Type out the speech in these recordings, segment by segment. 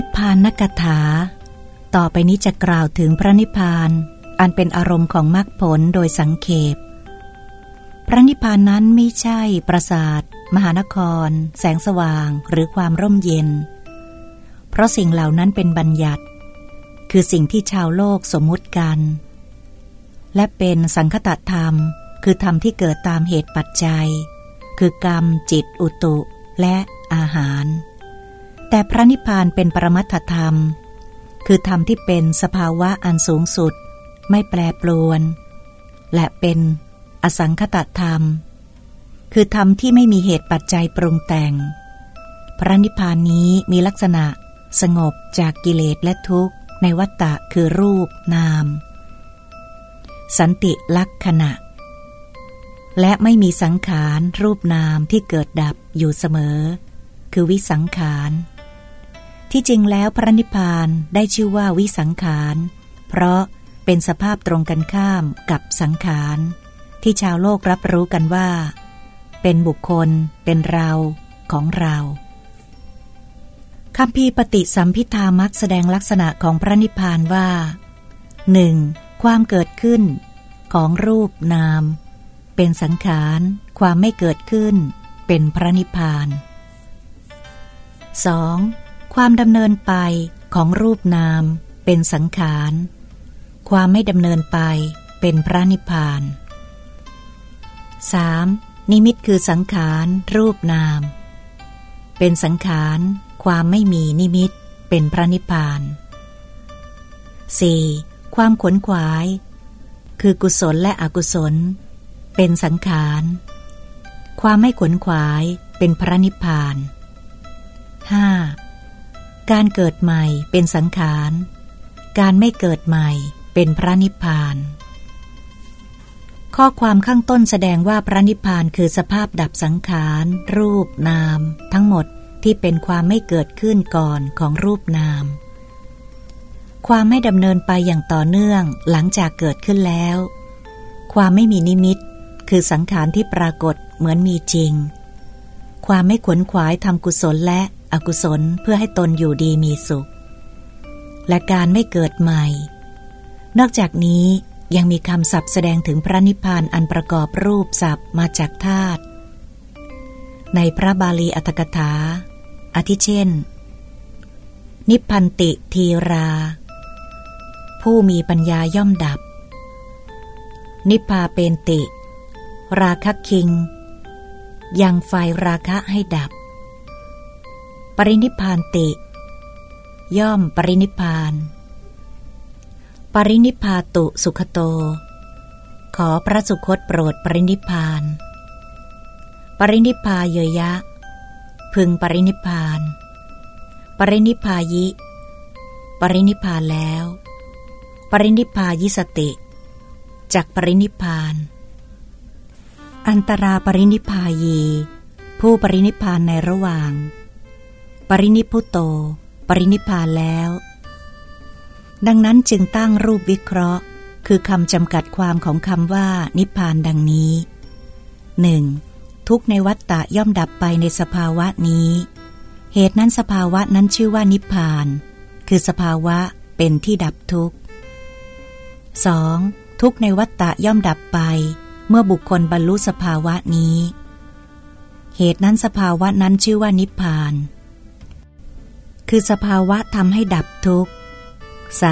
นิพพานนักถา ต่อไปนี้จะกล่าวถึงพระนิพพาน อันเป็นอารมณ์ของมรรคผลโดยสังเขป พระนิพพานนั้นไม่ใช่ปราสาท มหานคร แสงสว่าง หรือความร่มเย็น เพราะสิ่งเหล่านั้นเป็นบัญญัติ คือสิ่งที่ชาวโลกสมมุติกัน และเป็นสังคตธรรม คือธรรมที่เกิดตามเหตุปัจจัย คือกรรม จิต อุตุ และอาหาร แต่พระนิพพานเป็นปรมัตถธรรม คือธรรมที่เป็นสภาวะอันสูงสุด ไม่แปรปรวน และเป็นอสังคตธรรม คือธรรมที่ไม่มีเหตุปัจจัยปรุงแต่ง พระนิพพานนี้มีลักษณะสงบจากกิเลสและทุกข์ ในวัตตะคือรูปนาม สันติลักษณะ และไม่มีสังขารรูปนามที่เกิดดับอยู่เสมอ คือวิสังขาร ที่จริงแล้วพระนิพพานได้ชื่อว่าวิสังขาร เพราะเป็นสภาพตรงกันข้ามกับสังขาร ที่ชาวโลกรับรู้กันว่า เป็นบุคคล เป็นเราของเราคำพีปฏิสัมพิธามักแสดงลักษณะของพระนิพพานว่า 1. ความเกิดขึ้น ของรูปนาม เป็นสังขาร ความไม่เกิดขึ้น เป็นพระนิพพาน 2. ความดำเนินไปของรูปนามเป็นสังขาร ความไม่ดำเนินไปเป็นพระนิพพาน 3. นิมิตคือสังขาร รูปนาม เป็นสังขาร ความไม่มีนิมิต เป็นพระนิพพาน 4. ความขวนขวาย คือกุศลและอกุศล เป็นสังขาร ความไม่ขวนขวายเป็นพระนิพพาน 5. การเกิดใหม่เป็นสังขาร การไม่เกิดใหม่เป็นพระนิพพาน ข้อความข้างต้นแสดงว่าพระนิพพานคือสภาพดับสังขาร รูปนาม ทั้งหมดที่เป็นความไม่เกิดขึ้นก่อนของรูปนาม ความไม่ดำเนินไปอย่างต่อเนื่องหลังจากเกิดขึ้นแล้ว ความไม่มีนิมิต คือสังขารที่ปรากฏเหมือนมีจริง ความไม่ขวนขวายทำกุศลและ อกุศลเพื่อให้ตนอยู่ดีมีสุข และการไม่เกิดใหม่ นอกจากนี้ยังมีคำศัพท์แสดงถึงพระนิพพานอันประกอบรูปศัพท์มาจากธาตุในพระบาลีอัตถกถา อาทิเช่น นิพพันติทีรา ผู้มีปัญญาย่อมดับ นิพพาเปนติ ราคะคิง ยังไฟราคะให้ดับ ปรินิพานติ ย่อมปรินิพาน ปรินิพาตุสุขโต ขอพระสุคตโปรดปรินิพาน ปรินิพาเยยะ พึงปรินิพาน ปรินิพายิ ปรินิพานแล้ว ปรินิพายิสติจากปรินิพาน อันตราปรินิพายี ผู้ปรินิพานในระหว่าง ปรินิพุโต ปรินิพานแล้ว ดังนั้นจึงตั้งรูปวิเคราะห์ คือคำจำกัดความของคำว่า นิพานดังนี้ 1. ทุกในวัฏฏะย่อมดับไปในสภาวะนี้ เหตุนั้นสภาวะนั้นชื่อว่านิพพาน คือสภาวะเป็นที่ดับทุกข์ 2. ทุกในวัฏฏะย่อมดับไป เมื่อบุคคลบรรลุสภาวะนี้ เหตุนั้นสภาวะนั้นชื่อว่านิพพาน คือสภาวะทำให้ดับทุกข์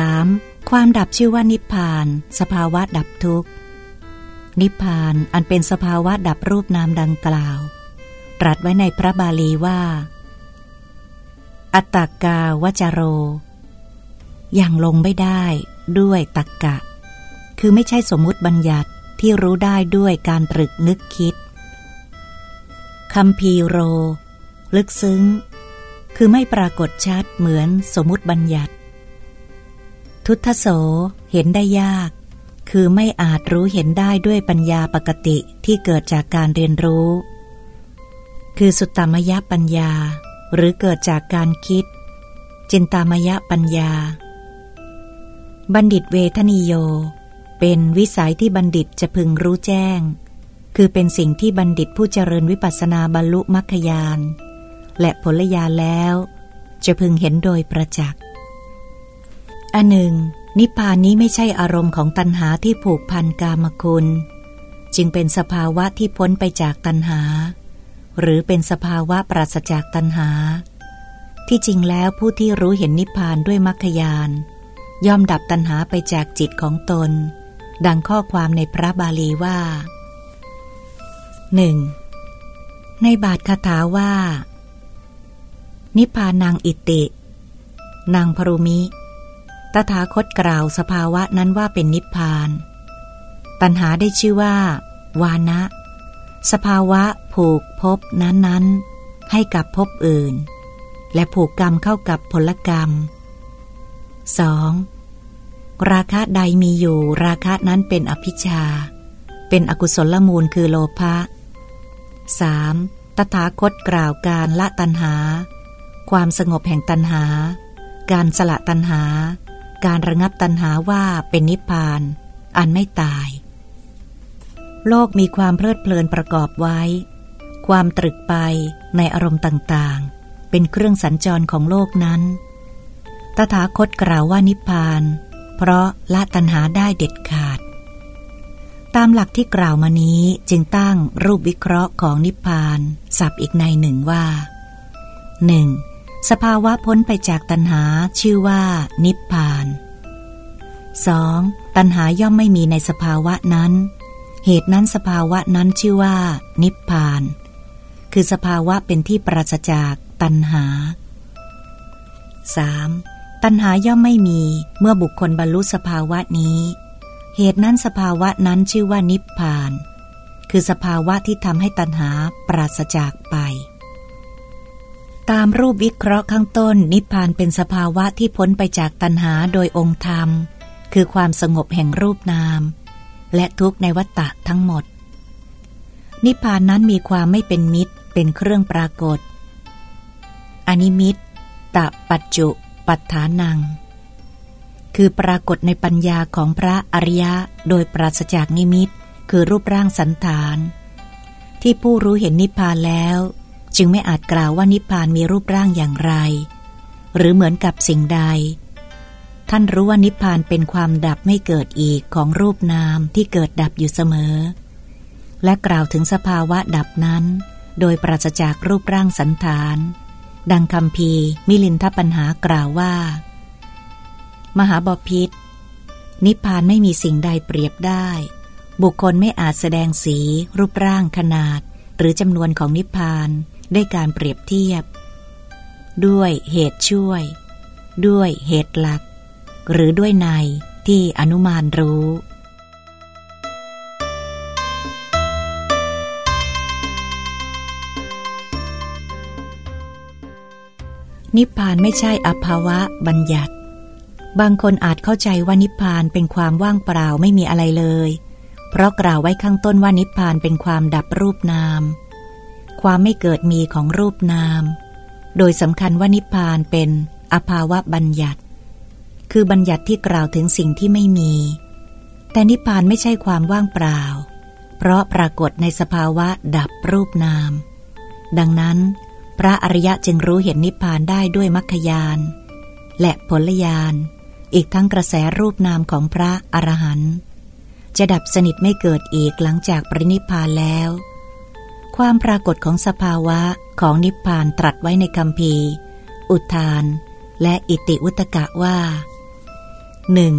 3. ความดับชื่อว่านิพพาน สภาวะดับทุกข์ นิพพานอันเป็นสภาวะดับรูปนามดังกล่าว ตรัสไว้ในพระบาลีว่า อัตตกาวจโร อย่างลงไม่ได้ด้วยตักกะ คือไม่ใช่สมมุติบัญญัติที่รู้ได้ด้วยการตรึกนึกคิดคำพีโร ลึกซึ้ง คือไม่ปรากฏชัดเหมือนสมมติบัญญัติ ทุตโสเห็นได้ยาก คือไม่อาจรู้เห็นได้ด้วยปัญญาปกติที่เกิดจากการเรียนรู้ คือสุตตมยปัญญา หรือเกิดจากการคิด จินตามยปัญญา บัณฑิตเวทนิโย เป็นวิสัยที่บัณฑิตจะพึงรู้แจ้ง คือเป็นสิ่งที่บัณฑิตผู้เจริญวิปัสสนาบรรลุมรรคยาน และผลยาแล้ว จะพึงเห็นโดยประจักษ์อันหนึ่ง นิพพานนี้ไม่ใช่อารมณ์ของตัณหาที่ผูกพันกามคุณ จึงเป็นสภาวะที่พ้นไปจากตัณหา หรือเป็นสภาวะปราศจากตัณหา ที่จริงแล้วผู้ที่รู้เห็นนิพพานด้วยมรรคยานย่อมดับตัณหาไปจากจิตของตน ดังข้อความในพระบาลีว่าหนึ่งในบาทคาถาว่า นิพพานางอิติ นางพรุมิ ตถาคตกล่าวสภาวะนั้นว่าเป็นนิพพาน ตัณหาได้ชื่อว่า วานะ สภาวะผูกพบนั้นๆ ให้กับพบอื่น และผูกกรรมเข้ากับผลกรรม 2. ราคะใดมีอยู่ราคะนั้นเป็นอภิชา เป็นอกุศลมูลคือโลภะ 3. ตถาคตกล่าวการละตัณหา ความสงบแห่งตัณหา การสละตัณหา การระงับตัณหาว่าเป็นนิพพาน อันไม่ตาย โลกมีความเพลิดเพลินประกอบไว้ ความตรึกไปในอารมณ์ต่างๆ เป็นเครื่องสัญจรของโลกนั้น ตถาคตกล่าวว่านิพพาน เพราะละตัณหาได้เด็ดขาด ตามหลักที่กล่าวมานี้จึงตั้งรูปวิเคราะห์ของนิพพาน สับอีกในหนึ่งว่า 1. สภาวะพ้นไปจากตัณหาชื่อว่า นิพพาน 2. ตัณหาย่อมไม่มีในสภาวะนั้น เหตุนั้นสภาวะนั้นชื่อว่า นิพพาน คือสภาวะเป็นที่ปราศจากตัณหา 3. ตัณหาย่อมไม่มีเมื่อบุคคลบรรลุสภาวะนี้ เหตุนั้นสภาวะนั้นชื่อว่านิพพาน คือสภาวะที่ทำให้ตัณหาปราศจากไป ตามรูปวิเคราะห์ข้างต้น นิพพานเป็นสภาวะที่พ้นไปจากตัณหาโดยองค์ธรรม คือความสงบแห่งรูปนาม และทุกในวัฏฏะทั้งหมด นิพพานนั้นมีความไม่เป็นมิตรเป็นเครื่องปรากฏ อนิมิตตะปัจจุปัฏฐานัง คือปรากฏในปัญญาของพระอริยะโดยปราศจากนิมิต คือรูปร่างสันฐาน ที่ผู้รู้เห็นนิพพานแล้ว จึงไม่อาจกล่าวว่านิพพานมีรูปร่างอย่างไร หรือเหมือนกับสิ่งใด ท่านรู้ว่านิพพานเป็นความดับไม่เกิดอีกของรูปนามที่เกิดดับอยู่เสมอ และกล่าวถึงสภาวะดับนั้น โดยปราศจากรูปร่างสันฐาน ดังคำพีมิลินทปัญหากล่าวว่า มหาบพิษนิพพานไม่มีสิ่งใดเปรียบได้ บุคคลไม่อาจแสดงสี รูปร่างขนาด หรือจำนวนของนิพพาน ได้การเปรียบเทียบ ด้วยเหตุช่วย ด้วยเหตุหลัก หรือด้วยในที่อนุมานรู้ นิพพานไม่ใช่อภาวะบัญญัติ บางคนอาจเข้าใจว่านิพพานเป็นความว่างเปล่าไม่มีอะไรเลย เพราะกล่าวไว้ข้างต้นว่านิพพานเป็นความดับรูปนาม ความไม่เกิดมีของรูปนาม โดยสำคัญว่านิพพานเป็นอภาวะบัญญัติ คือบัญญัติที่กล่าวถึงสิ่งที่ไม่มี แต่นิพพานไม่ใช่ความว่างเปล่า เพราะปรากฏในสภาวะดับรูปนาม ดังนั้น พระอริยะจึงรู้เห็นนิพพานได้ด้วยมรรคยาน และผลยาน อีกทั้งกระแสรูปนามของพระอรหันต์จะดับสนิทไม่เกิดอีกหลังจากปรินิพานแล้ว ความปรากฏของสภาวะของนิพพานตรัสไว้ในคำพีอุทาน และอิติวุตกะว่าหนึ่ง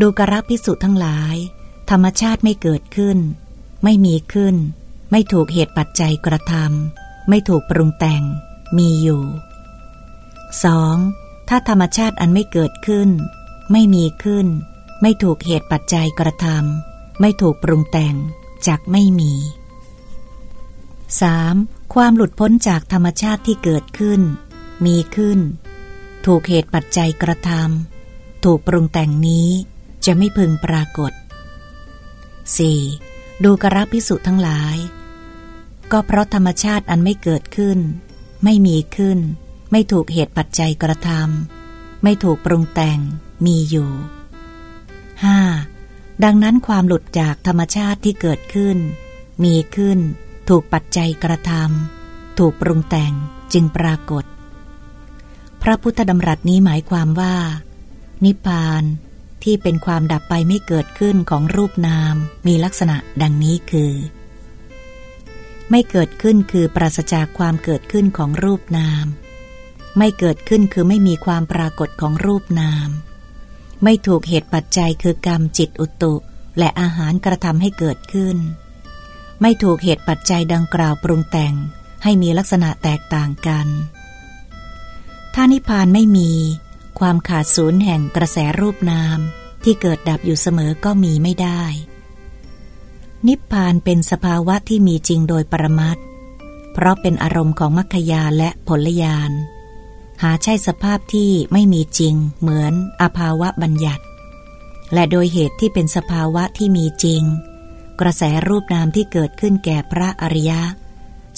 ดูกระพิสุทั้งหลาย ธรรมชาติไม่เกิดขึ้น ไม่มีขึ้น ไม่ถูกเหตุปัจจัยกระทำไม่ถูกปรุงแต่ง มีอยู่ 2. ถ้าธรรมชาติอันไม่เกิดขึ้น ไม่มีขึ้น ไม่ถูกเหตุปัจจัยกระทำไม่ถูกปรุงแต่งจากไม่มี 3. ความหลุดพ้นจากธรรมชาติที่เกิดขึ้น มีขึ้น ถูกเหตุปัจจัยกระทำถูกปรุงแต่งนี้จะไม่พึงปรากฏ 4. ดูกระพิสุทั้งหลาย ก็เพราะธรรมชาติอันไม่เกิดขึ้น ไม่มีขึ้น ไม่ถูกเหตุปัจจัยกระทำไม่ถูกปรุงแต่งมีอยู่ 5. ดังนั้นความหลุดจากธรรมชาติที่เกิดขึ้น มีขึ้น ถูกปัจจัยกระทำถูกปรุงแต่งจึงปรากฏ พระพุทธดำรัสนี้หมายความว่า นิพพานที่เป็นความดับไปไม่เกิดขึ้นของรูปนามมีลักษณะดังนี้คือ ไม่เกิดขึ้นคือปราศจากความเกิดขึ้นของรูปนาม ไม่เกิดขึ้นคือไม่มีความปรากฏของรูปนาม ไม่ถูกเหตุปัจจัยคือกรรมจิตอุตุ และอาหารกระทำให้เกิดขึ้น ไม่ถูกเหตุปัจจัยดังกล่าวปรุงแต่งให้มีลักษณะแตกต่างกัน ถ้านิพพานไม่มีความขาดศูนย์แห่งกระแสรูปนามที่เกิดดับอยู่เสมอก็มีไม่ได้ นิพพานเป็นสภาวะที่มีจริงโดยปรมัตเพราะเป็นอารมณ์ของมัคคยาและผลยาน หาใช่สภาพที่ไม่มีจริงเหมือนอภาวะบัญญัติ และโดยเหตุที่เป็นสภาวะที่มีจริง กระแสรูปนามที่เกิดขึ้นแก่พระอริยะ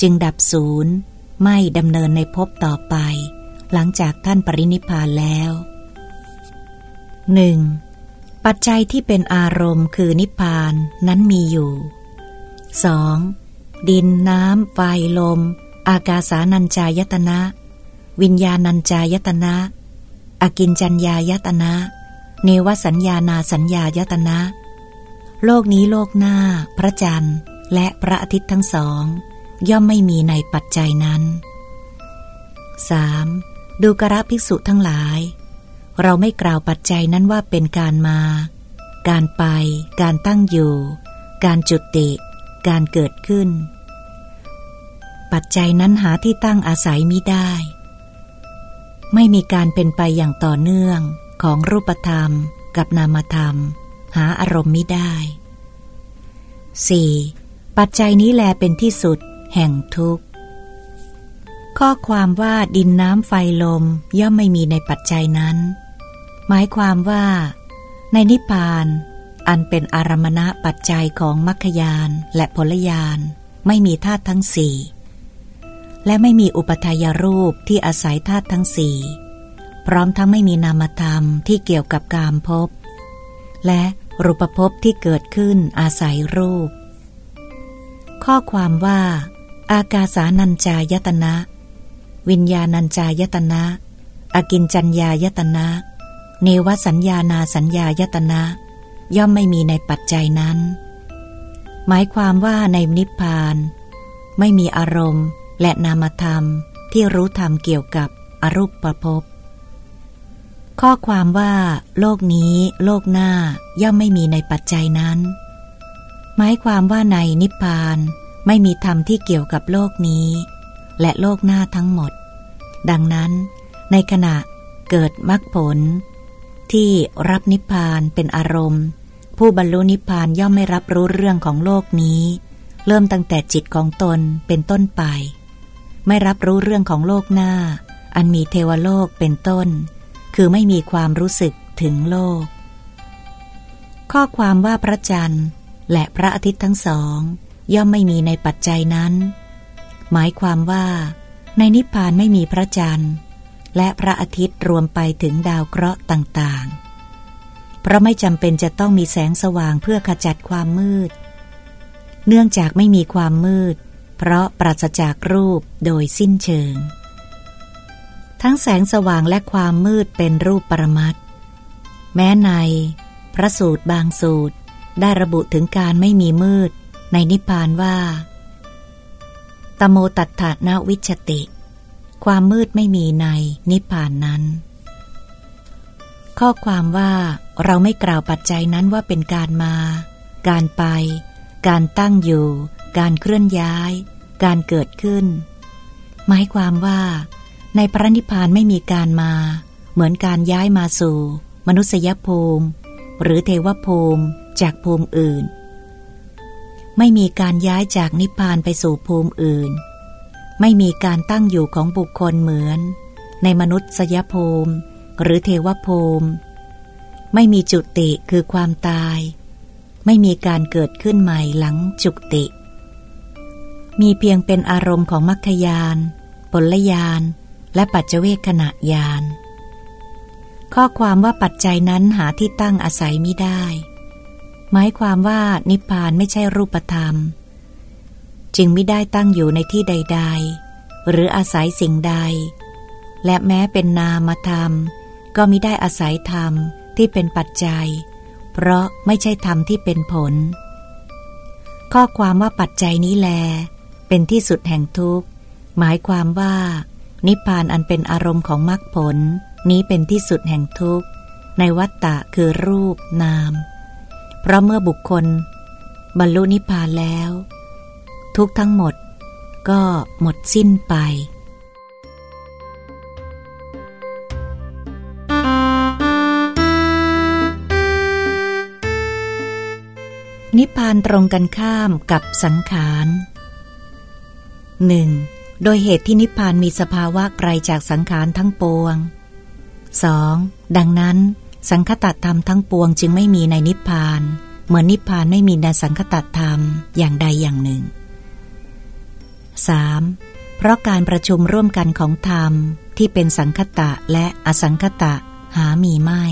จึงดับศูนย์ไม่ดำเนินในภพต่อไป หลังจากท่านปรินิพานแล้ว 1. ปัจจัยที่เป็นอารมณ์คือนิพพานนั้นมีอยู่ 2. ดินน้ำไฟลม อากาสานัญจายตนะ วิญญาณัญจายตนะอากินจัญญายตนะ เนวสัญญานาสัญญายตนะ โลกนี้โลกหน้า พระจันทร์ และพระอาทิตย์ทั้งสอง ย่อมไม่มีในปัจจัยนั้น 3. ดูกระภิกษุทั้งหลาย เราไม่กล่าวปัจจัยนั้นว่าเป็นการมา การไป การตั้งอยู่ การจุติ การเกิดขึ้น ปัจจัยนั้นหาที่ตั้งอาศัยมิได้ ไม่มีการเป็นไปอย่างต่อเนื่องของรูปธรรมกับนามธรรม หาอารมณ์มิได้ 4. ปัจจัยนี้แลเป็นที่สุด แห่งทุกข์ ข้อความว่าดินน้ำไฟลมย่อมไม่มีในปัจจัยนั้น หมายความว่า ในนิพพาน อันเป็นอารมณะปัจจัยของมรรคยานและผลยานไม่มีธาตุทั้งสี่และไม่มีอุปทายรูปที่อาศัยธาตุทั้งสี่พร้อมทั้งไม่มีนามธรรมที่เกี่ยวกับกามภพ และรูปภพที่เกิดขึ้นอาศัยรูป ข้อความว่า อากาสานัญจายตนะ วิญญาณัญจายตนะอากินจัญญายตนะ เนวสัญญานาสัญญายตนะ ย่อมไม่มีในปัจจัยนั้น หมายความว่าในนิพพาน ไม่มีอารมณ์และนามธรรมที่รู้ธรรมเกี่ยวกับอรูปประพบ ข้อความว่า โลกนี้ โลกหน้าย่อมไม่มีในปัจจัยนั้น หมายความว่าในนิพพานไม่มีธรรมที่เกี่ยวกับโลกนี้ และโลกหน้าทั้งหมด ดังนั้น ในขณะเกิดมรรคผล ที่รับนิพพานเป็นอารมณ์ ผู้บรรลุนิพพานย่อมไม่รับรู้เรื่องของโลกนี้ เริ่มตั้งแต่จิตของตนเป็นต้นไป ไม่รับรู้เรื่องของโลกหน้า อันมีเทวโลกเป็นต้น คือไม่มีความรู้สึกถึงโลก ข้อความว่าพระจันทร์ และพระอาทิตย์ทั้งสอง ย่อมไม่มีในปัจจัยนั้น หมายความว่า ในนิพพานไม่มีพระจันทร์ และพระอาทิตย์รวมไปถึงดาวเคราะห์ต่างๆ เพราะไม่จำเป็นจะต้องมีแสงสว่างเพื่อขจัดความมืด เนื่องจากไม่มีความมืด เพราะปราศจากรูปโดยสิ้นเชิง ทั้งแสงสว่างและความมืดเป็นรูปปรมัตแม้ใน พระสูตรบางสูตร ได้ระบุถึงการไม่มีมืด ในนิพพานว่า ตโมตัฏฐานาวิชติ ความมืดไม่มีในนิพพานนั้น ข้อความว่าเราไม่กล่าวปัจจัยนั้นว่าเป็นการมา การไป การตั้งอยู่ การเคลื่อนย้าย การเกิดขึ้น หมายความว่า ในพระนิพพานไม่มีการมา เหมือนการย้ายมาสู่ มนุษยภูมิ หรือเทวภูมิจากภูมิอื่น ไม่มีการย้ายจากนิพพานไปสู่ภูมิอื่น ไม่มีการตั้งอยู่ของบุคคลเหมือน ในมนุษยภูมิ หรือเทวภูมิ ไม่มีจุติคือความตาย ไม่มีการเกิดขึ้นใหม่หลังจุติ มีเพียงเป็นอารมณ์ของมรรคยานผลยาน และปัจเจเวขณะยาน ข้อความว่าปัจจัยนั้นหาที่ตั้งอาศัยไม่ได้ หมายความว่านิพพานไม่ใช่รูปธรรม จึงไม่ได้ตั้งอยู่ในที่ใด ๆ หรืออาศัยสิ่งใด และแม้เป็นนามธรรม ก็มิได้อาศัยธรรมที่เป็นปัจจัย เพราะไม่ใช่ธรรมที่เป็นผล ข้อความว่าปัจจัยนี้แล เป็นที่สุดแห่งทุกข์ หมายความว่า นิพพานอันเป็นอารมณ์ของมรรคผล นี้เป็นที่สุดแห่งทุกข์ ในวัฏฏะคือรูปนาม เพราะเมื่อบุคคล บรรลุนิพพานแล้ว ทุกทั้งหมดก็หมดสิ้นไปนิพพานตรงกันข้ามกับสังขารหนึ่ง โดยเหตุที่นิพพานมีสภาวะไกลจากสังขารทั้งปวง 2. ดังนั้น สังคตธรรมทั้งปวงจึงไม่มีในนิพพาน เหมือนนิพพานไม่มีในสังคตธรรมอย่างใดอย่างหนึ่ง 3. เพราะการประชุมร่วมกันของธรรมที่เป็นสังคตะและอสังคตะหามีไม่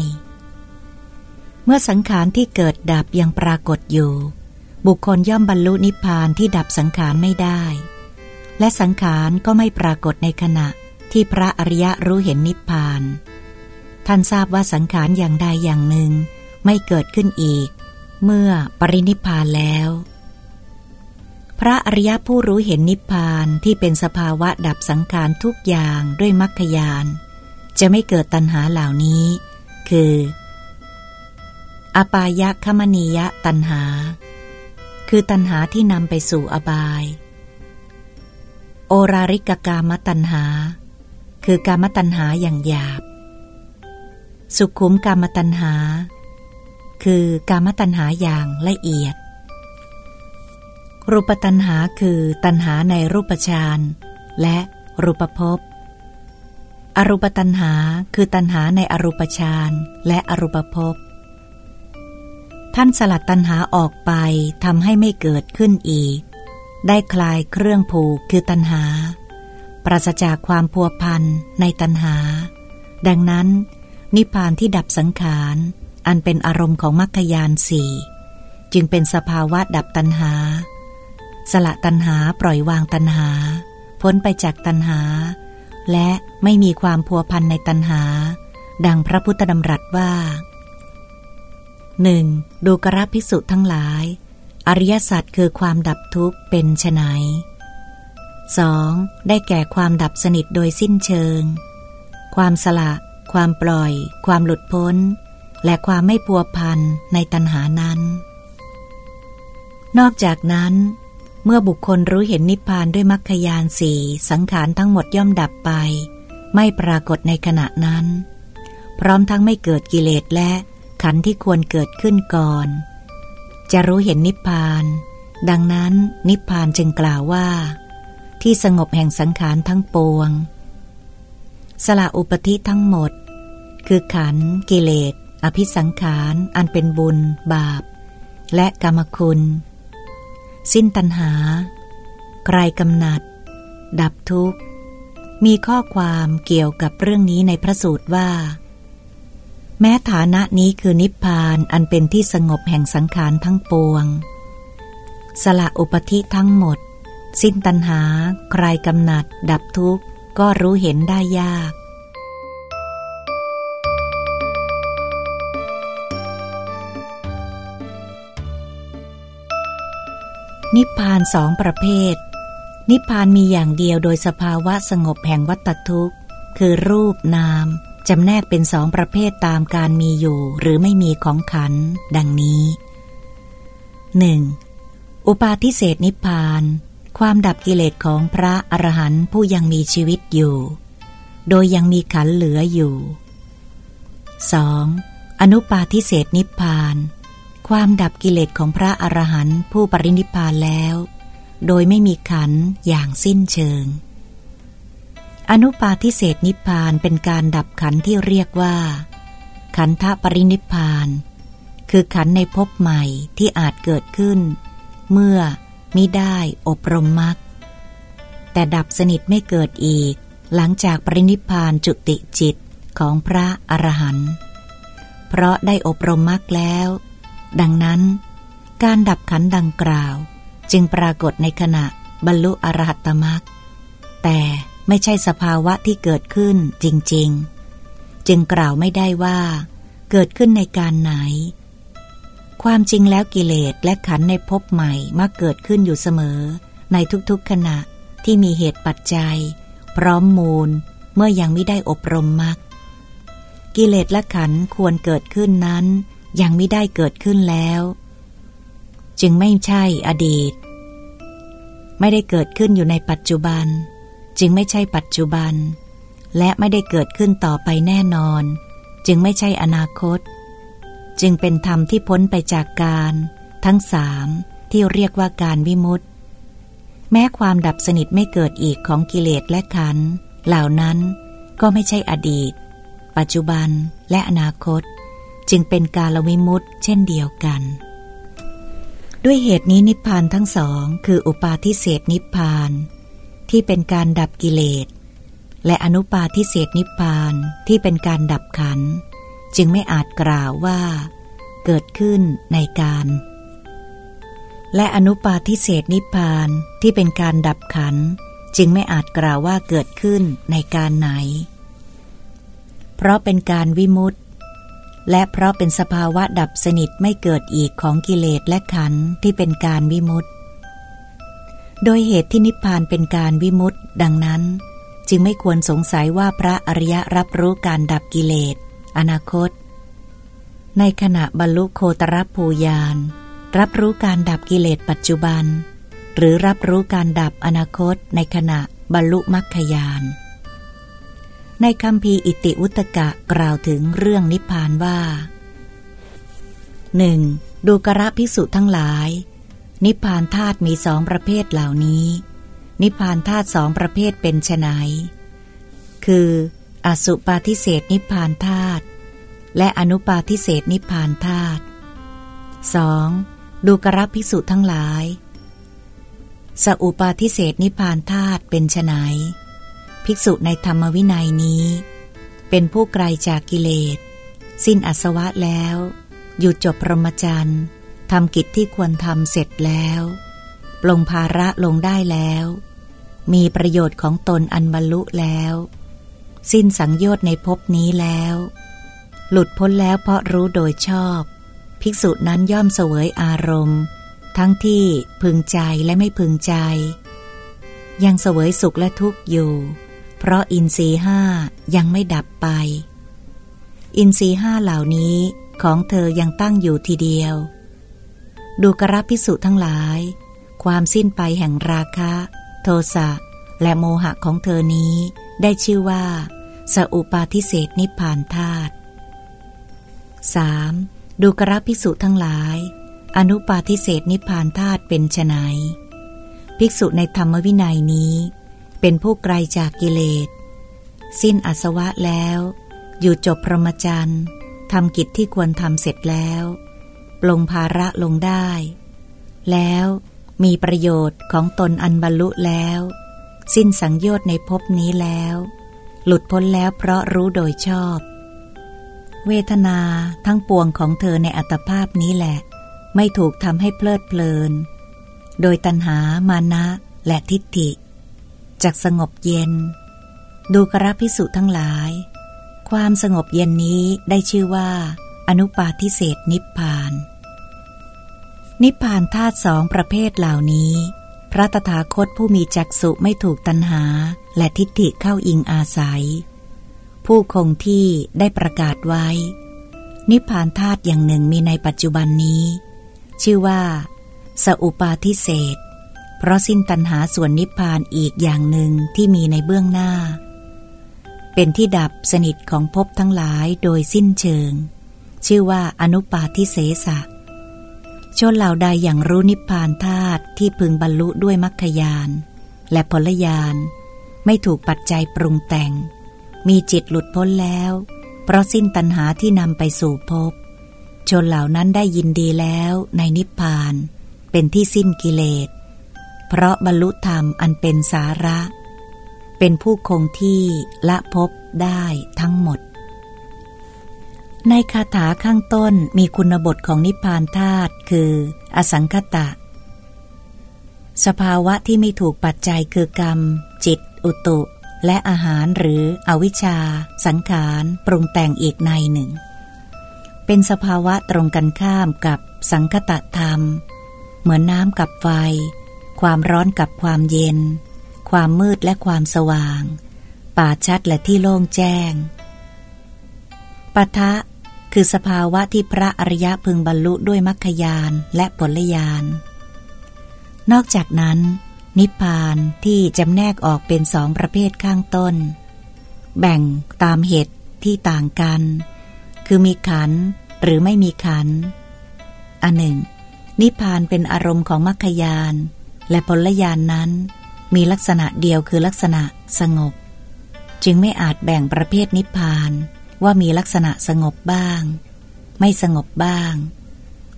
เมื่อสังขารที่เกิดดับยังปรากฏอยู่ บุคคลย่อมบรรลุนิพพานที่ดับสังขารไม่ได้ และสังขารก็ไม่ปรากฏในขณะที่พระอริยะรู้เห็นนิพพาน ท่านทราบว่าสังขารอย่างใดอย่างหนึ่ง ไม่เกิดขึ้นอีก เมื่อปรินิพพานแล้ว พระอริยะผู้รู้เห็นนิพพานที่เป็นสภาวะดับสังขารทุกอย่างด้วยมรรคยาน จะไม่เกิดตัณหาเหล่านี้ คือ อปายะคมณียะตันหา คือตันหาที่นำไปสู่อบาย โอราริกกามตันหา คือกามตันหาอย่างหยาบ สุขุมกามตันหา คือกามตันหาอย่างละเอียด รูปตันหาคือตันหาในรูปฌานและรูปภพ อรูปตันหาคือตันหาในอรูปฌานและอรูปภพ ท่านสลัดตัณหาออกไปทำให้ไม่เกิดขึ้นอีก ได้คลายเครื่องผูกคือตัณหา ปราศจากความพัวพันในตัณหา ดังนั้น นิพพานที่ดับสังขาร อันเป็นอารมณ์ของมรรคยานสี่จึงเป็นสภาวะดับตัณหา สละตัณหาปล่อยวางตัณหา พ้นไปจากตัณหา และไม่มีความพัวพันในตัณหา ดังพระพุทธดำรัสว่าหนึ่งดูกระพิสุทั้งหลาย อริยสัจคือความดับทุกข์เป็นไฉนสองได้แก่ความดับสนิทโดยสิ้นเชิง ความสละ ความปล่อย ความหลุดพ้น และความไม่พัวพันในตัณหานั้น นอกจากนั้น เมื่อบุคคลรู้เห็นนิพพานด้วยมรรคยานสี่สังขารทั้งหมดย่อมดับไป ไม่ปรากฏในขณะนั้น พร้อมทั้งไม่เกิดกิเลสและขันธ์ที่ควรเกิดขึ้นก่อน จะรู้เห็นนิพพาน ดังนั้นนิพพานจึงกล่าวว่า ที่สงบแห่งสังขารทั้งปวง สละอุปธิทั้งหมด คือขันกิเลส อภิสังขาร อันเป็นบุญ บาป และกรรมคุณ สิ้นตัณหา ใครกำหนัด ดับทุกข์ มีข้อความเกี่ยวกับเรื่องนี้ในพระสูตรว่า แม้ฐานะนี้คือนิพพานอันเป็นที่สงบแห่งสังขารทั้งปวง สละอุปธิทั้งหมด สิ้นตัณหา ใครกำหนัด ดับทุกข์ ก็รู้เห็นได้ยาก นิพพานสองประเภท นิพพานมีอย่างเดียวโดยสภาวะสงบแห่งวัตทุกข์ คือรูปนาม จำแนกเป็นสองประเภทตามการมีอยู่หรือไม่มีของขัน ดังนี้ 1. อุปาทิเศษนิพพาน ความดับกิเลสของพระอรหันต์ผู้ยังมีชีวิตอยู่ โดยยังมีขันเหลืออยู่ 2. อนุปาทิเศษนิพพาน ความดับกิเลสของพระอรหันต์ผู้ปรินิพพานแล้ว โดยไม่มีขันอย่างสิ้นเชิง อนุปาทิเศษนิพพานเป็นการดับขันที่เรียกว่า ขันธปรินิพพาน คือขันในภพใหม่ที่อาจเกิดขึ้น เมื่อมิได้อบรมมรรคแต่ดับสนิทไม่เกิดอีก หลังจากปรินิพพานจุติจิตของพระอรหันต์เพราะได้อบรมมรรคแล้ว ดังนั้น การดับขันดังกล่าว จึงปรากฏในขณะบรรลุอรหัตตมรรคแต่ ไม่ใช่สภาวะที่เกิดขึ้นจริง ๆ จึงกล่าวไม่ได้ว่า เกิดขึ้นในการไหน ความจริงแล้วกิเลสและขันในภพใหม่มักเกิดขึ้นอยู่เสมอ ในทุกๆขณะที่มีเหตุปัจจัย พร้อมมูลเมื่อยังไม่ได้อบรมมรรคกิเลสและขันควรเกิดขึ้นนั้น ยังไม่ได้เกิดขึ้นแล้ว จึงไม่ใช่อดีต ไม่ได้เกิดขึ้นอยู่ในปัจจุบัน จึงไม่ใช่ปัจจุบัน และไม่ได้เกิดขึ้นต่อไปแน่นอน จึงไม่ใช่อนาคต จึงเป็นธรรมที่พ้นไปจากการ ทั้งสามที่เรียกว่าการวิมุตติแม้ความดับสนิทไม่เกิดอีกของกิเลสและขัน เหล่านั้นก็ไม่ใช่อดีต ปัจจุบันและอนาคต จึงเป็นการละวิมุตต์เช่นเดียวกัน ด้วยเหตุนี้นิพพานทั้งสอง คืออุปาทิเศษนิพพาน ที่เป็นการดับกิเลส และอนุปาทิเศษนิพพานที่เป็นการดับขัน จึงไม่อาจกล่าวว่า เกิดขึ้นในการ และอนุปาทิเศษนิพพานที่เป็นการดับขัน จึงไม่อาจกล่าวว่าเกิดขึ้นในการไหน เพราะเป็นการวิมุตต์และเพราะเป็นสภาวะดับสนิทไม่เกิดอีกของกิเลสและขันที่เป็นการวิมุตต โดยเหตุที่นิพพานเป็นการวิมุตต์ดังนั้น จึงไม่ควรสงสัยว่าพระอริยรับรู้การดับกิเลส อนาคต ในขณะบรรลุโคตรภูยานรับรู้การดับกิเลสปัจจุบัน หรือรับรู้การดับอนาคตในขณะบรรลุมรรคยานในคำพีอิติอุตกะกล่าวถึงเรื่องนิพพานว่าหนึ่งดูกระพิสุทั้งหลาย นิพพานธาตุมีสองประเภทเหล่านี้ นิพพานธาตุสองประเภทเป็นไนคือ อสุปาทิเศษนิพพานธาตุและอนุปาทิเศษนิพพานธาตุสองดูกรับภิกษุทั้งหลาย สอุปาทิเศษนิพพานธาตุเป็นไนภิกษุในธรรมวินัยนี้ เป็นผู้ไกลจากกิเลส สิ้นอสวะแล้วหยุดจบพรหมจรรย์ ทำกิจที่ควรทำเสร็จแล้ว ปลงภาระลงได้แล้ว มีประโยชน์ของตนอันบรรลุแล้ว สิ้นสังโยชน์ในภพนี้แล้ว หลุดพ้นแล้วเพราะรู้โดยชอบ ภิกษุนั้นย่อมเสวยอารมณ์ ทั้งที่พึงใจและไม่พึงใจ ยังเสวยสุขและทุกข์อยู่ เพราะอินทรีห้ายังไม่ดับไป อินทรีห้าเหล่านี้ของเธอยังตั้งอยู่ทีเดียว ดูกรับพิสุทั้งหลาย ความสิ้นไปแห่งราคะ โทสะ และโมหะของเธอนี้ ได้ชื่อว่า สอุปาทิเศษนิพพานธาตุ 3. ดูกระภิกษุทั้งหลาย อนุปาทิเศษนิพพานธาตุเป็นไฉนภิกษุในธรรมวินัยนี้ เป็นผู้ไกลจากกิเลส สิ้นอสวะแล้ว อยู่จบพรหมจรรย์ทำกิจที่ควรทำเสร็จแล้ว ปลงภาระลงได้ แล้วมีประโยชน์ของตนอันบรรลุแล้ว สิ้นสังโยชน์ในภพนี้แล้ว หลุดพ้นแล้วเพราะรู้โดยชอบ เวทนาทั้งปวงของเธอในอัตภาพนี้แหละ ไม่ถูกทำให้เพลิดเพลิน โดยตัณหามานะและทิฏฐิจากสงบเย็น ดูกระพิสุทั้งหลาย ความสงบเย็นนี้ได้ชื่อว่า อนุปาทิเศษนิพพาน นิพพานธาตุสองประเภทเหล่านี้ พระตถาคตผู้มีจักสุไม่ถูกตัณหาและทิฏฐิเข้าอิงอาศัย ผู้คงที่ได้ประกาศไว้ นิพพานธาตุอย่างหนึ่งมีในปัจจุบันนี้ ชื่อว่า สอุปาทิเศษเพราะสิ้นตัณหาส่วนนิพพานอีกอย่างหนึ่งที่มีในเบื้องหน้า เป็นที่ดับสนิทของภพทั้งหลายโดยสิ้นเชิง ชื่อว่าอนุปาทิเสสะชนเหล่าใดอย่างรู้นิพพานธาตุที่พึงบรรลุด้วยมรรคยาน และผลยาน ไม่ถูกปัจจัยปรุงแต่ง มีจิตหลุดพ้นแล้ว เพราะสิ้นตัณหาที่นำไปสู่ภพชนเหล่านั้นได้ยินดีแล้วในนิพพาน เป็นที่สิ้นกิเลส เพราะบรรลุธรรมอันเป็นสาระ เป็นผู้คงที่ละภพได้ทั้งหมด ในคาถาข้างต้นมีคุณบทของนิพพานธาตุคือ อสังคตะ สภาวะที่ไม่ถูกปัจจัยคือกรรม จิต อุตุ และอาหารหรืออวิชชา สังขารปรุงแต่งอีกในหนึ่ง เป็นสภาวะตรงกันข้ามกับสังคตธรรม เหมือนน้ำกับไฟ ความร้อนกับความเย็น ความมืดและความสว่าง ป่าชัดและที่โล่งแจ้งปะทะ คือสภาวะที่พระอริยะพึงบรรลุด้วยมรรคยานและผลยาน นอกจากนั้น นิพพานที่จำแนกออกเป็นสองประเภทข้างต้น แบ่งตามเหตุที่ต่างกัน คือมีขันหรือไม่มีขันอันหนึ่ง นิพพานเป็นอารมณ์ของมรรคยาน และผลยานนั้น มีลักษณะเดียวคือลักษณะสงบ จึงไม่อาจแบ่งประเภทนิพพาน ว่ามีลักษณะสงบบ้าง ไม่สงบบ้าง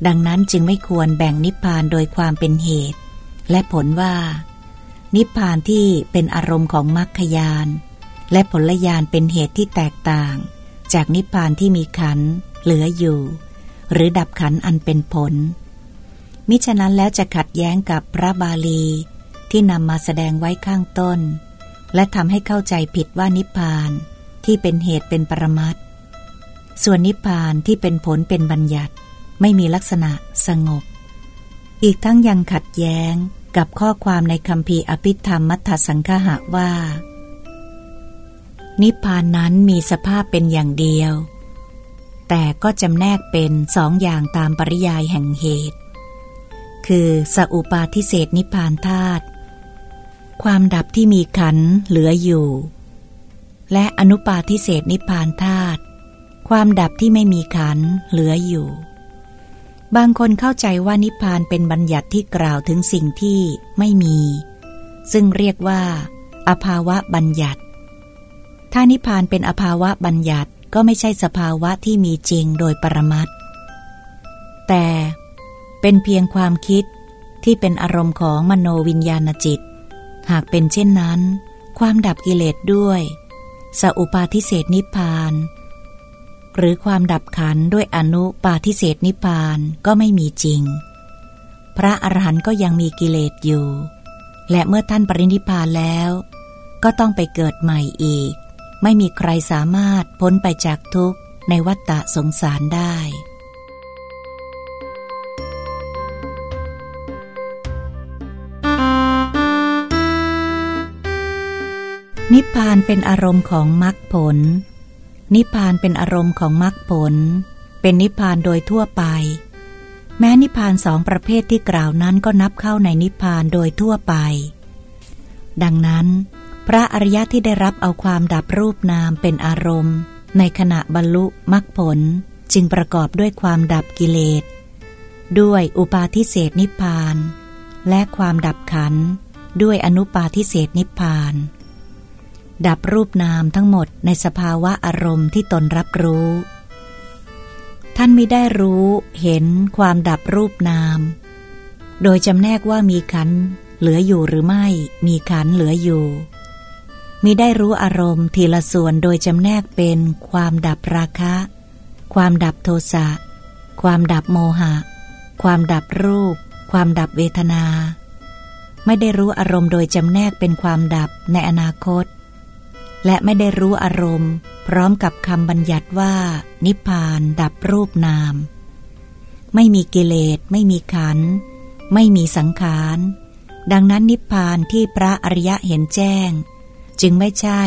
ดังนั้นจึงไม่ควรแบ่งนิพพานโดยความเป็นเหตุ และผลว่า นิพพานที่เป็นอารมณ์ของมรรคยาน และผลยานเป็นเหตุที่แตกต่าง จากนิพพานที่มีขันเหลืออยู่ หรือดับขันอันเป็นผล มิฉะนั้นแล้วจะขัดแย้งกับพระบาลีที่นำมาแสดงไว้ข้างต้น และทำให้เข้าใจผิดว่านิพพาน ที่เป็นเหตุเป็นปรมัตส่วนนิพพานที่เป็นผลเป็นบัญญัติ ไม่มีลักษณะสงบ อีกทั้งยังขัดแย้งกับข้อความในคำพีอภิธรรมมัทธสังคหะว่า นิพพานนั้นมีสภาพเป็นอย่างเดียว แต่ก็จำแนกเป็นสองอย่างตามปริยายแห่งเหตุ คือสัอุปาทิเศษนิพพานธาตุความดับที่มีขันเหลืออยู่ และอนุปาทิเศษนิพานธาตุความดับที่ไม่มีขันเหลืออยู่ บางคนเข้าใจว่านิพานเป็นบัญญัติที่กล่าวถึงสิ่งที่ไม่มี ซึ่งเรียกว่า อภาวะบัญญัติ ถ้านิพพานเป็นอภาวะบัญญัติก็ไม่ใช่สภาวะที่มีจริงโดยปรมัตแต่เป็นเพียงความคิดที่เป็นอารมณ์ของมโนวิญญาณจิต หากเป็นเช่นนั้น ความดับกิเลสด้วย สอุปาทิเศตนิพาน หรือความดับขันด้วยอนุปาทิเศตนิพานก็ไม่มีจริง พระอรหันต์ก็ยังมีกิเลสอยู่ และเมื่อท่านปรินิพพานแล้ว ก็ต้องไปเกิดใหม่อีก ไม่มีใครสามารถพ้นไปจากทุกข์ในวัฏฏะสงสารได้ นิพพานเป็นอารมณ์ของมรรคผล นิพพานเป็นอารมณ์ของมรรคผล เป็นนิพพานโดยทั่วไป แม้นิพพานสองประเภทที่กล่าวนั้นก็นับเข้าในนิพพานโดยทั่วไป ดังนั้น พระอริยะที่ได้รับเอาความดับรูปนามเป็นอารมณ์ ในขณะบรรลุมรรคผลจึงประกอบด้วยความดับกิเลส ด้วยอุปาทิเศษนิพพาน และความดับขันด้วยอนุปาทิเศษนิพพาน ดับรูปนามทั้งหมดในสภาวะอารมณ์ที่ตนรับรู้ ท่านไม่ได้รู้เห็นความดับรูปนาม โดยจำแนกว่ามีขันเหลืออยู่หรือไม่ มีขันเหลืออยู่มิได้รู้อารมณ์ทีละส่วนโดยจำแนกเป็นความดับราคะ ความดับโทสะ ความดับโมหะ ความดับรูป ความดับเวทนา ไม่ได้รู้อารมณ์โดยจำแนกเป็นความดับในอนาคต และไม่ได้รู้อารมณ์ พร้อมกับคำบัญญัติว่า นิพพานดับรูปนาม ไม่มีกิเลส ไม่มีขัน ไม่มีสังขาร ดังนั้นนิพพานที่พระอริยะเห็นแจ้ง จึงไม่ใช่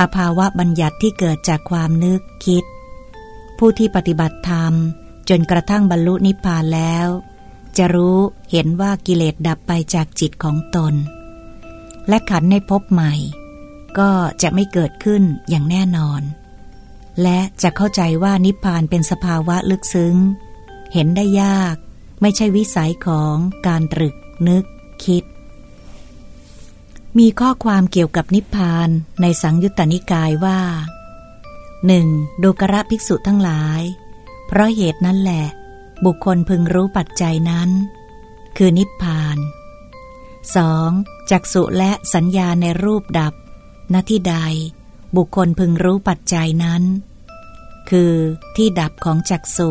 อภาวะบัญญัติที่เกิดจากความนึกคิด ผู้ที่ปฏิบัติธรรม จนกระทั่งบรรลุนิพพานแล้ว จะรู้เห็นว่ากิเลสดับไปจากจิตของตน และขันในภพใหม่ ก็จะไม่เกิดขึ้นอย่างแน่นอน และจะเข้าใจว่านิพพานเป็นสภาวะลึกซึ้ง เห็นได้ยาก ไม่ใช่วิสัยของการตรึก นึก คิด มีข้อความเกี่ยวกับนิพพานในสังยุตตนิกายว่าหนึ่งดูกระภิกษุทั้งหลาย เพราะเหตุนั้นแหละ บุคคลพึงรู้ปัจจัยนั้น คือนิพพาน 2. จักสุและสัญญาในรูปดับ ณที่ใด บุคคลพึงรู้ปัจจัยนั้น คือที่ดับของจักสุ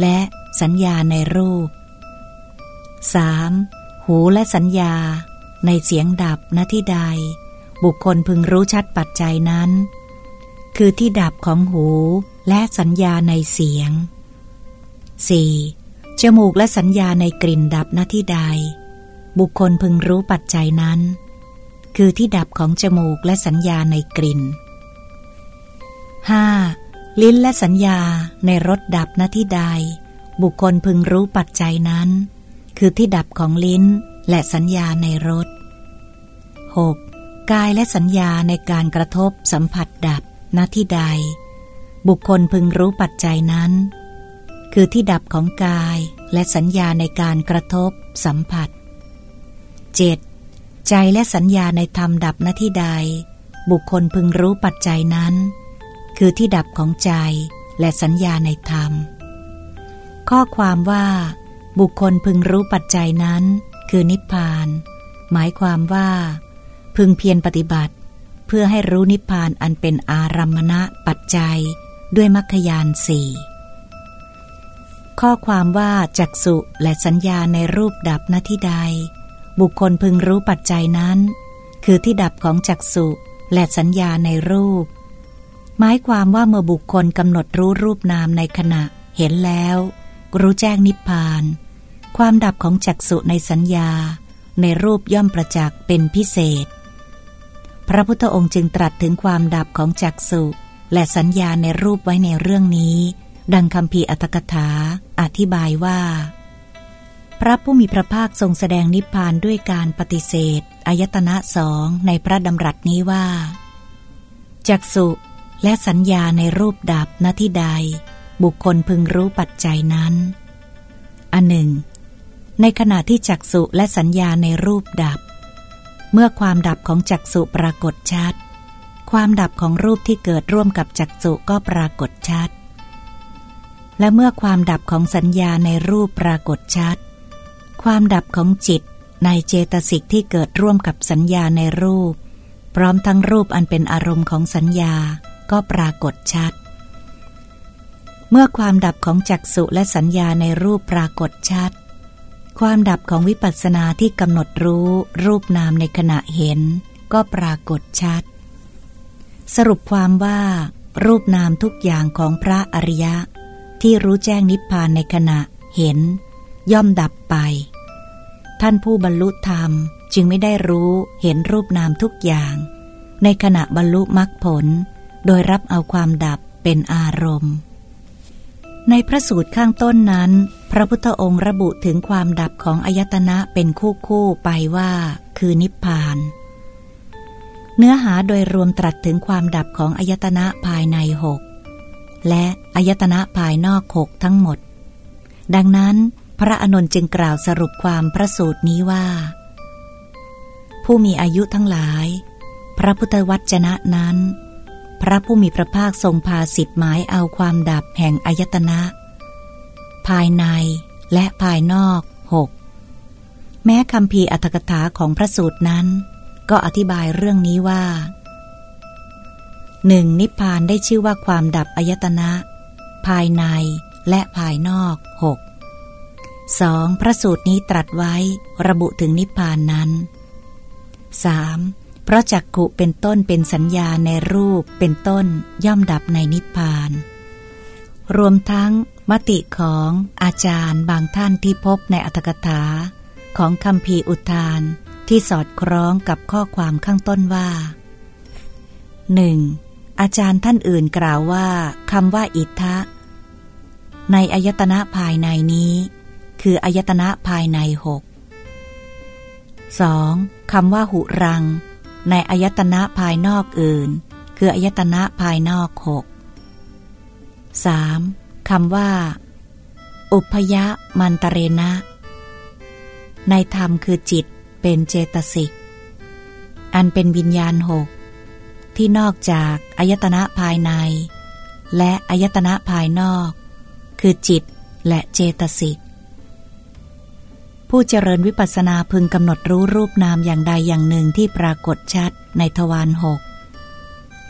และสัญญาในรูป 3. หูและสัญญา ในเสียงดับณที่ใด บุคคลพึงรู้ชัดปัจจัยนั้น คือที่ดับของหูและสัญญาในเสียง 4. จมูกและสัญญาในกลิ่นดับหน้าที่ใด บุคคลพึงรู้ปัจจัยนั้น คือที่ดับของจมูกและสัญญาในกลิ่น 5. ลิ้นและสัญญาในรสดับหน้าที่ใด บุคคลพึงรู้ปัจจัยนั้น คือที่ดับของลิ้นและสัญญาในรส 6. กายและสัญญาในการกระทบสัมผัสดับหน้าที่ใด บุคคลพึงรู้ปัจจัยนั้น คือที่ดับของกายและสัญญาในการกระทบสัมผัส 7. ใจและสัญญาในธรรมดับหน้าที่ใด บุคคลพึงรู้ปัจจัยนั้น คือที่ดับของใจและสัญญาในธรรม ข้อความว่า บุคคลพึงรู้ปัจจัยนั้น คือนิพพาน หมายความว่า พึงเพียรปฏิบัติ เพื่อให้รู้นิพพานอันเป็นอารัมมณะปัจจัยด้วยมรรคยานสี่ข้อความว่าจักสุและสัญญาในรูปดับหน้าที่ใด บุคคลพึงรู้ปัจจัยนั้น คือที่ดับของจักสุและสัญญาในรูป หมายความว่าเมื่อบุคคลกำหนดรู้รูปนามในขณะเห็นแล้ว รู้แจ้งนิพพาน ความดับของจักสุในสัญญา ในรูปย่อมประจักษ์เป็นพิเศษ พระพุทธองค์จึงตรัสถึงความดับของจักสุและสัญญาในรูปไว้ในเรื่องนี้ ดังคำพีอัตถกถา อธิบายว่า พระผู้มีพระภาคทรงแสดงนิพพานด้วยการปฏิเสธอายตนะสองในพระดำรัสนี้ว่า จักสุและสัญญาในรูปดับณที่ใด บุคคลพึงรู้ปัจจัยนั้น อันหนึ่ง ในขณะที่จักสุและสัญญาในรูปดับ เมื่อความดับของจักสุปรากฏชัด ความดับของรูปที่เกิดร่วมกับจักสุก็ปรากฏชัด และเมื่อความดับของสัญญาในรูปปรากฏชัด ความดับของจิตในเจตสิกที่เกิดร่วมกับสัญญาในรูป พร้อมทั้งรูปอันเป็นอารมณ์ของสัญญาก็ปรากฏชัด เมื่อความดับของจักสุและสัญญาในรูปปรากฏชัด ความดับของวิปัสสนาที่กำหนดรู้รูปนามในขณะเห็น ก็ปรากฏชัด สรุปความว่า รูปนามทุกอย่างของพระอริยะ ที่รู้แจ้งนิพพานในขณะเห็น ย่อมดับไป ท่านผู้บรรลุธรรมจึงไม่ได้รู้เห็นรูปนามทุกอย่าง ในขณะบรรลุมรรคผล โดยรับเอาความดับเป็นอารมณ์ ในพระสูตรข้างต้นนั้น พระพุทธองค์ระบุถึงความดับของอายตนะเป็นคู่คู่ไปว่า คือนิพพาน เนื้อหาโดยรวมตรัสถึงความดับของอายตนะภายในหกและอายตนะภายนอกหกทั้งหมด ดังนั้น พระอนนท์จึงกล่าวสรุปความพระสูตรนี้ว่า ผู้มีอายุทั้งหลาย พระพุทธวจนะนั้น พระผู้มีพระภาคทรงพาสิบหมายเอาความดับแห่งอายตนะ ภายในและภายนอกหกแม้คำพีอัตถกถาของพระสูตรนั้น ก็อธิบายเรื่องนี้ว่าหนึ่งนิพพานได้ชื่อว่าความดับอายตนะ ภายในและภายนอกหก สองพระสูตรนี้ตรัสไว้ระบุถึงนิพพานนั้นสามเพราะจักขุเป็นต้นเป็นสัญญาในรูปเป็นต้นย่อมดับในนิพพาน รวมทั้งมติของอาจารย์บางท่านที่พบในอัตถกถา ของคำพีอุทานที่สอดคล้องกับข้อความข้างต้นว่าหนึ่งอาจารย์ท่านอื่นกล่าวว่าคำว่าอิทธะ ในอายตนะภายในนี้ คืออายตนะภายในหกสองคำว่าหุรัง ในอายตนะภายนอกอื่น คืออายตนะภายนอกหกสามคำว่า อุพยะมันตเรนะ ในธรรมคือจิตเป็นเจตสิก อันเป็นวิญญาณหกที่นอกจากอายตนะภายใน และอายตนะภายนอก คือจิตและเจตสิก ผู้เจริญวิปัสสนาพึงกำหนดรู้รูปนามอย่างใดอย่างหนึ่งที่ปรากฏชัดในทวารหก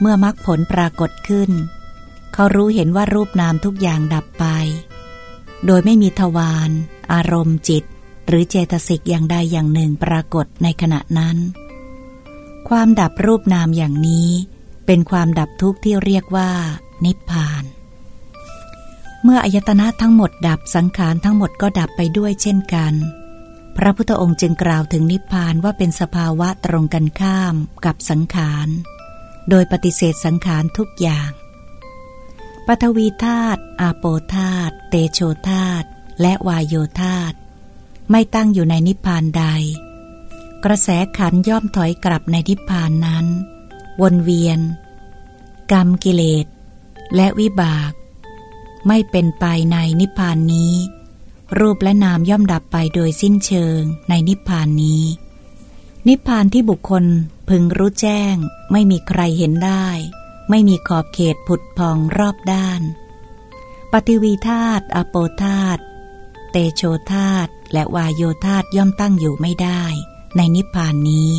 เมื่อมรรคผลปรากฏขึ้น เขารู้เห็นว่ารูปนามทุกอย่างดับไป โดยไม่มีทวารอารมณ์จิต หรือเจตสิกอย่างใดอย่างหนึ่งปรากฏในขณะนั้น ความดับรูปนามอย่างนี้ เป็นความดับทุกข์ที่เรียกว่า นิพพาน เมื่ออายตนะทั้งหมดดับสังขารทั้งหมดก็ดับไปด้วยเช่นกัน พระพุทธองค์จึงกล่าวถึงนิพพานว่าเป็นสภาวะตรงกันข้ามกับสังขาร โดยปฏิเสธสังขารทุกอย่างปฐวีธาตุอาโปธาตุเตโชธาตุและวายโยธาตุไม่ตั้งอยู่ในนิพพานใด กระแสขันย่อมถอยกลับในนิพพานนั้น วนเวียน กรรมกิเลส และวิบาก ไม่เป็นไปในนิพพานนี้ รูปและนามย่อมดับไปโดยสิ้นเชิงในนิพพานนี้ นิพพานที่บุคคลพึงรู้แจ้ง ไม่มีใครเห็นได้ ไม่มีขอบเขตผุดพองรอบด้าน ปฏิวีธาตุอโปธาตุเตโชธาตุและวายโยธาตุย่อมตั้งอยู่ไม่ได้ ในนิพพานนี้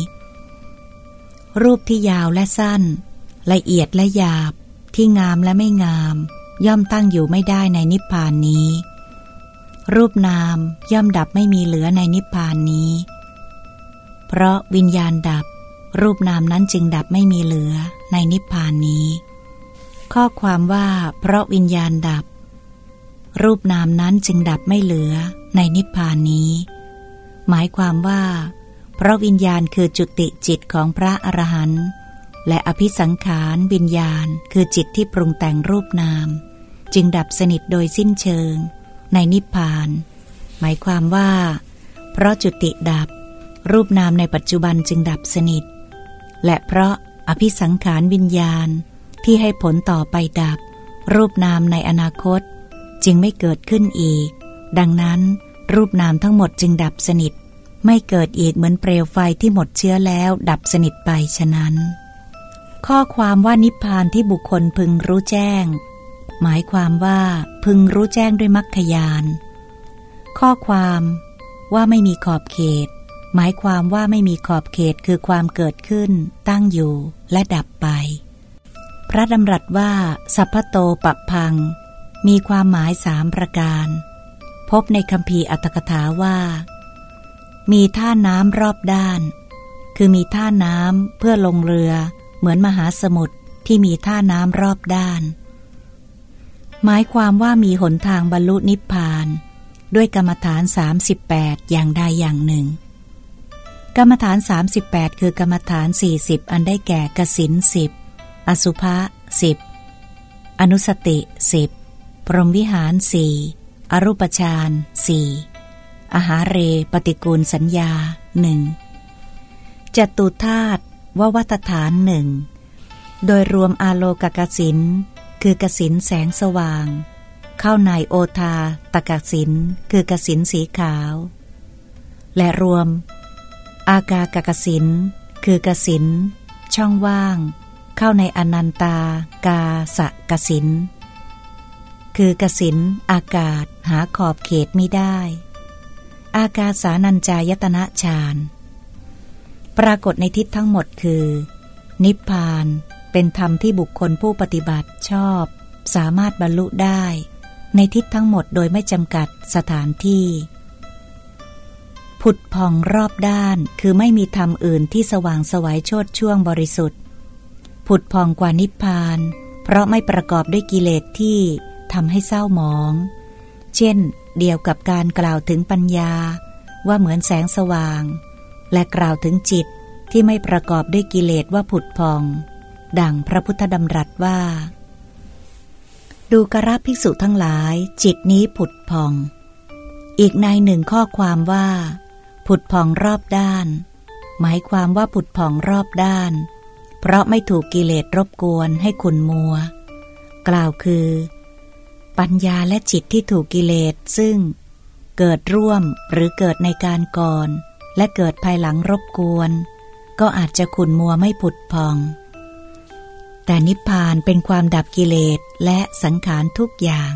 รูปที่ยาวและสั้น ละเอียดและหยาบที่งามและไม่งาม ย่อมตั้งอยู่ไม่ได้ในนิพพานนี้ รูปนามย่อมดับไม่มีเหลือในนิพพานนี้ เพราะวิญญาณดับ รูปนามนั้นจึงดับไม่มีเหลือในนิพพานนี้ ข้อความว่า เพราะวิญญาณดับ รูปนามนั้นจึงดับไม่เหลือในนิพพานนี้ หมายความว่า เพราะวิญญาณคือจุติจิตของพระอรหันต์และอภิสังขารวิญญาณคือจิตที่ปรุงแต่งรูปนาม จึงดับสนิทโดยสิ้นเชิง ในนิพพาน หมายความว่า เพราะจุติดับ รูปนามในปัจจุบันจึงดับสนิท และเพราะอภิสังขารวิญญาณที่ให้ผลต่อไปดับ รูปนามในอนาคต จึงไม่เกิดขึ้นอีก ดังนั้น รูปนามทั้งหมดจึงดับสนิท ไม่เกิดอีกเหมือนเปลวไฟที่หมดเชื้อแล้วดับสนิทไปฉะนั้น ข้อความว่านิพพานที่บุคคลพึงรู้แจ้ง หมายความว่าพึงรู้แจ้งด้วยมรรคยาน ข้อความว่าไม่มีขอบเขต หมายความว่าไม่มีขอบเขตคือความเกิดขึ้น ตั้งอยู่และดับไป พระดำรัสว่า สัพพโตปะพัง มีความหมายสามประการ พบในคำพีอัตถกถาว่า มีท่าน้ำรอบด้าน คือมีท่าน้ำเพื่อลงเรือ เหมือนมหาสมุทรที่มีท่าน้ำรอบด้าน หมายความว่ามีหนทางบรรลุนิพพาน ด้วยกรรมฐาน 38 อย่างใดอย่างหนึ่ง กรรมฐาน 38 คือกรรมฐาน 40 อันได้แก่กสินสิบอสุภะสิบอนุสติสิบพรหมวิหารสี่อรูปฌานสี่อาหาเรปฏิกูลสัญญาหนึ่งจตุธาตุววัตฐานหนึ่งโดยรวมอาโลกกสิน คือกสินแสงสว่าง เข้าในโอทาตะกสินคือกสินสีขาว และรวม อากากกสินคือกสินช่องว่าง เข้าในอนันตากาสะกสินคือกสินอากาศหาขอบเขตไม่ได้ อากาสานัญจายตนะฌานปรากฏในทิศทั้งหมดคือ นิพพาน เป็นธรรมที่บุคคลผู้ปฏิบัติชอบ สามารถบรรลุได้ ในทิศทั้งหมดโดยไม่จำกัดสถานที่ ผุดพองรอบด้านคือไม่มีธรรมอื่นที่สว่างสวัยโชดช่วงบริสุทธิ์ ผุดพองกว่านิพพาน เพราะไม่ประกอบด้วยกิเลสที่ทำให้เศร้าหมอง เช่น เดียวกับการกล่าวถึงปัญญา ว่าเหมือนแสงสว่าง และกล่าวถึงจิตที่ไม่ประกอบด้วยกิเลสว่าผุดพอง ดังพระพุทธดำรัสว่า ดูกระภิกษุทั้งหลาย จิตนี้ผุดพอง อีกในหนึ่งข้อความว่า ผุดผ่องรอบด้าน หมายความว่าผุดผ่องรอบด้าน เพราะไม่ถูกกิเลสรบกวนให้ขุนมัว กล่าวคือ ปัญญาและจิตที่ถูกกิเลสซึ่ง เกิดร่วมหรือเกิดในการก่อน และเกิดภายหลังรบกวน ก็อาจจะขุนมัวไม่ผุดพอง แต่นิพพานเป็นความดับกิเลสและสังขารทุกอย่าง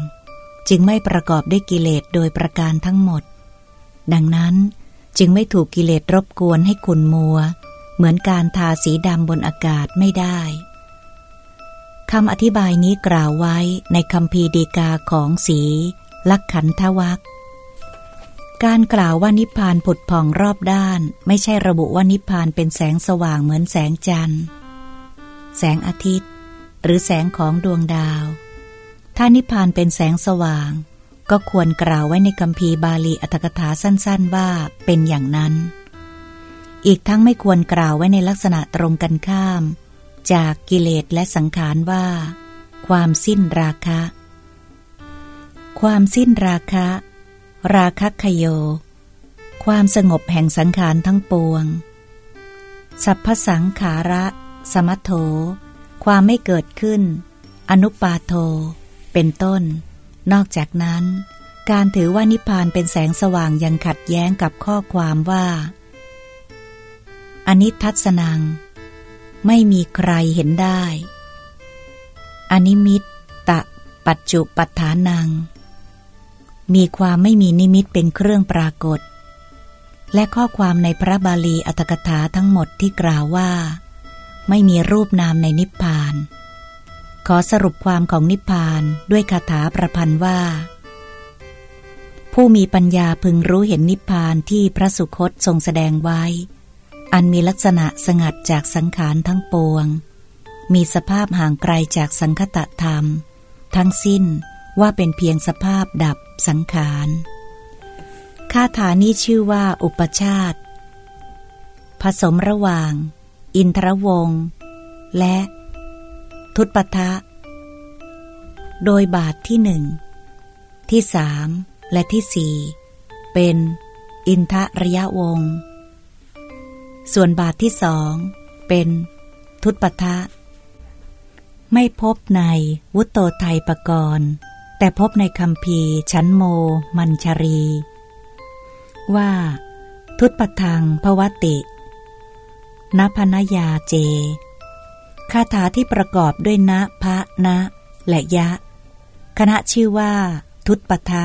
จึงไม่ประกอบด้วยกิเลสโดยประการทั้งหมด ดังนั้นจึงไม่ถูกกิเลสรบกวนให้ขุนมัว เหมือนการทาสีดำบนอากาศไม่ได้คำอธิบายนี้กล่าวไว้ในคำพีดีกาของสีลักขันทวักการกล่าวว่านิพพานผุดผ่องรอบด้าน ไม่ใช่ระบุว่านิพพานเป็นแสงสว่างเหมือนแสงจันทร์ แสงอาทิตย์ หรือแสงของดวงดาว ถ้านิพพานเป็นแสงสว่าง ก็ควรกล่าวไว้ในคำพีบาลีอัตถกถาสั้น ๆ ว่าเป็นอย่างนั้น อีกทั้งไม่ควรกล่าวไว้ในลักษณะตรงกันข้าม จากกิเลสและสังขารว่า ความสิ้นราคะ ความสิ้นราคะ ราคะคโย ความสงบแห่งสังขารทั้งปวงสัพพสังขาระ สมัทโธความไม่เกิดขึ้น อนุปาโท เป็นต้น นอกจากนั้น การถือว่านิพพานเป็นแสงสว่างยังขัดแย้งกับข้อความว่า อนิทัศนัง ไม่มีใครเห็นได้ อนิมิตตะปัจจุปัฏฐานัง มีความไม่มีนิมิตเป็นเครื่องปรากฏ และข้อความในพระบาลีอัตถกถาทั้งหมดที่กล่าวว่า ไม่มีรูปนามในนิพพาน ขอสรุปความของนิพพานด้วยคาถาประพันธ์ว่า ผู้มีปัญญาพึงรู้เห็นนิพพานที่พระสุคตทรงแสดงไว้ อันมีลักษณะสงัดจากสังขารทั้งปวง มีสภาพห่างไกลจากสังคตธรรม ทั้งสิ้นว่าเป็นเพียงสภาพดับสังขารคาถานี้ชื่อว่าอุปชาติผสมระหว่าง อินทรวงศ์และทุตปทะ โดยบาทที่หนึ่ง ที่สาม และที่สี่เป็นอินทระยะวงศ์ส่วนบาทที่สองเป็นทุตปทะ ไม่พบในวุตโตไทยปกรณ์ แต่พบในคำพีชั้นโมมัญชรี ว่า ทุตปทังพวติ นพนยาเจ คาถาที่ประกอบด้วยนะพะนะ และยะ คณะชื่อว่า ทุตปทะ